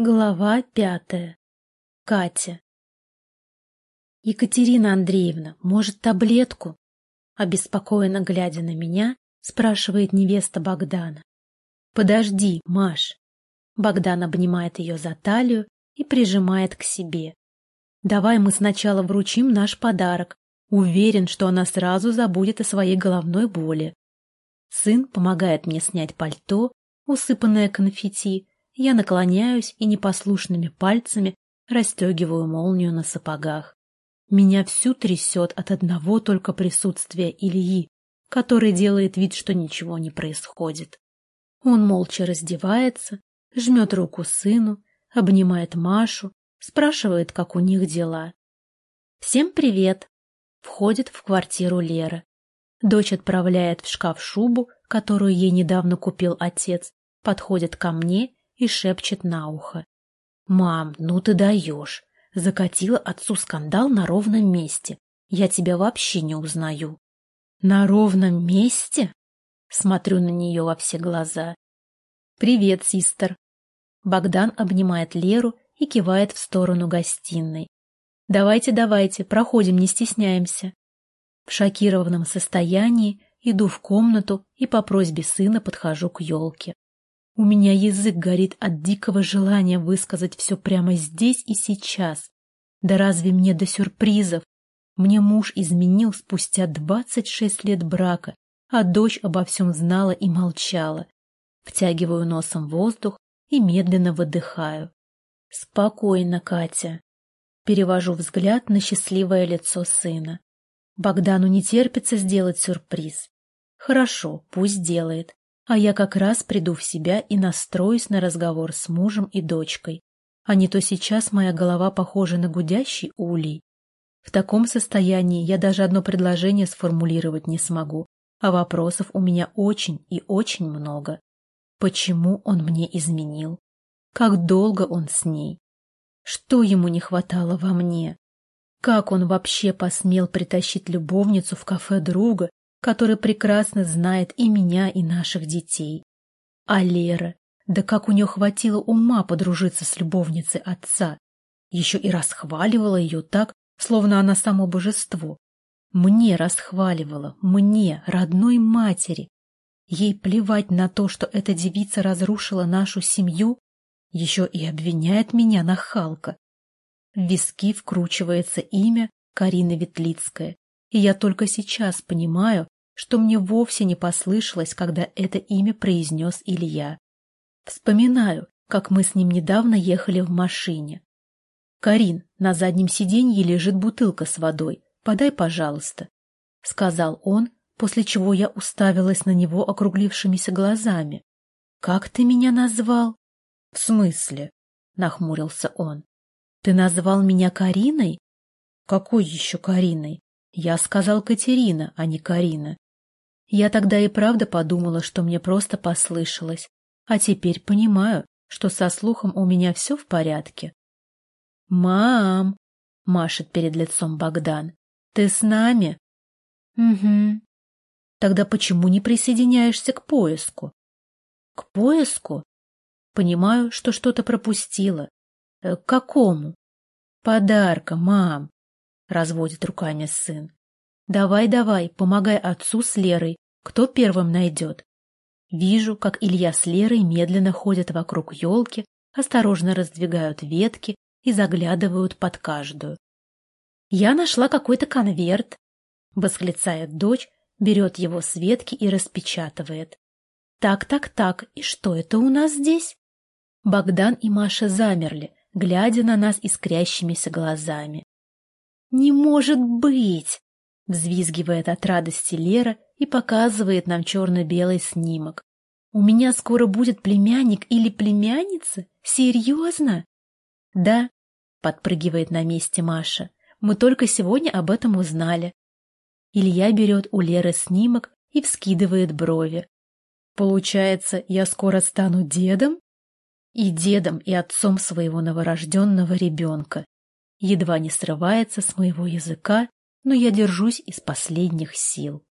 Глава пятая. Катя. «Екатерина Андреевна, может, таблетку?» Обеспокоенно глядя на меня, спрашивает невеста Богдана. «Подожди, Маш». Богдан обнимает ее за талию и прижимает к себе. «Давай мы сначала вручим наш подарок. Уверен, что она сразу забудет о своей головной боли». Сын помогает мне снять пальто, усыпанное конфетти, я наклоняюсь и непослушными пальцами расстегиваю молнию на сапогах. Меня всю трясет от одного только присутствия Ильи, который делает вид, что ничего не происходит. Он молча раздевается, жмет руку сыну, обнимает Машу, спрашивает, как у них дела. «Всем привет!» Входит в квартиру Лера. Дочь отправляет в шкаф шубу, которую ей недавно купил отец, подходит ко мне и шепчет на ухо. «Мам, ну ты даешь! Закатила отцу скандал на ровном месте. Я тебя вообще не узнаю». «На ровном месте?» Смотрю на нее во все глаза. «Привет, систер!» Богдан обнимает Леру и кивает в сторону гостиной. «Давайте, давайте, проходим, не стесняемся». В шокированном состоянии иду в комнату и по просьбе сына подхожу к елке. У меня язык горит от дикого желания высказать все прямо здесь и сейчас. Да разве мне до сюрпризов? Мне муж изменил спустя двадцать шесть лет брака, а дочь обо всем знала и молчала. Втягиваю носом воздух и медленно выдыхаю. Спокойно, Катя. Перевожу взгляд на счастливое лицо сына. Богдану не терпится сделать сюрприз. Хорошо, пусть делает. А я как раз приду в себя и настроюсь на разговор с мужем и дочкой. А не то сейчас моя голова похожа на гудящий улей. В таком состоянии я даже одно предложение сформулировать не смогу, а вопросов у меня очень и очень много. Почему он мне изменил? Как долго он с ней? Что ему не хватало во мне? Как он вообще посмел притащить любовницу в кафе друга который прекрасно знает и меня, и наших детей. А Лера, да как у нее хватило ума подружиться с любовницей отца, еще и расхваливала ее так, словно она само божество. Мне расхваливала, мне, родной матери. Ей плевать на то, что эта девица разрушила нашу семью, еще и обвиняет меня нахалка. В виски вкручивается имя Карина Ветлицкая, и я только сейчас понимаю, что мне вовсе не послышалось, когда это имя произнес Илья. Вспоминаю, как мы с ним недавно ехали в машине. «Карин, на заднем сиденье лежит бутылка с водой. Подай, пожалуйста», — сказал он, после чего я уставилась на него округлившимися глазами. «Как ты меня назвал?» «В смысле?» — нахмурился он. «Ты назвал меня Кариной?» «Какой еще Кариной?» Я сказал Катерина, а не Карина. Я тогда и правда подумала, что мне просто послышалось, а теперь понимаю, что со слухом у меня все в порядке. «Мам!» — машет перед лицом Богдан. «Ты с нами?» «Угу». «Тогда почему не присоединяешься к поиску?» «К поиску?» «Понимаю, что что-то пропустила. Э, к какому?» «Подарка, мам!» — разводит руками сын. «Давай-давай, помогай отцу с Лерой. Кто первым найдет?» Вижу, как Илья с Лерой медленно ходят вокруг елки, осторожно раздвигают ветки и заглядывают под каждую. «Я нашла какой-то конверт», — восклицает дочь, берет его с ветки и распечатывает. «Так-так-так, и что это у нас здесь?» Богдан и Маша замерли, глядя на нас искрящимися глазами. «Не может быть!» — взвизгивает от радости Лера и показывает нам черно-белый снимок. «У меня скоро будет племянник или племянница? Серьезно?» «Да», — подпрыгивает на месте Маша, — «мы только сегодня об этом узнали». Илья берет у Леры снимок и вскидывает брови. «Получается, я скоро стану дедом?» «И дедом, и отцом своего новорожденного ребенка», едва не срывается с моего языка, но я держусь из последних сил.